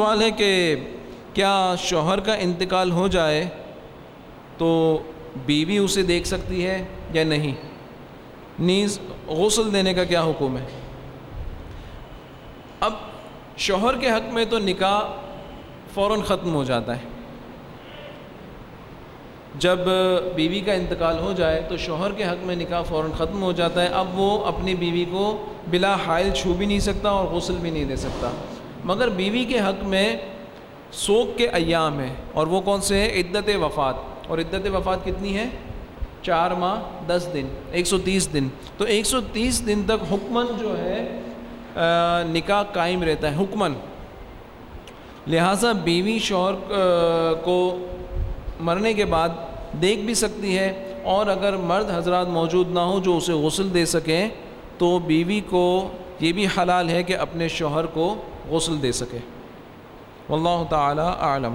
سوال ہے کہ کیا شوہر کا انتقال ہو جائے تو بیوی اسے دیکھ سکتی ہے یا نہیں؟ نیز غسل دینے کا کیا حکم ہے؟ اب شوہر کے حق میں تو نکاح فوراً ختم ہو جاتا ہے۔ جب بیوی کا انتقال ہو جائے تو شوہر کے حق میں نکاح فوراً ختم ہو جاتا ہے۔ اب وہ اپنی بیوی کو بلا حائل چھو بھی نہیں سکتا اور غسل بھی نہیں دے سکتا۔ مگر بیوی کے حق میں سوگ کے ایام ہیں۔ اور وہ کون سے ہیں؟ عدت وفات۔ اور عدت وفات کتنی ہے؟ چار ماہ، دس دن، ایک سو تیس دن۔ تو ایک سو تیس دن تک حکمن جو ہے نکاح قائم رہتا ہے۔ حکمن۔ لہٰذا بیوی شوہر کو مرنے کے بعد دیکھ بھی سکتی ہے۔ اور اگر مرد حضرات موجود نہ ہوں جو اسے غسل دے سکیں، تو بیوی کو یہ بھی حلال ہے کہ اپنے شوہر کو غسل دے سکے۔ واللہ تعالی اعلم۔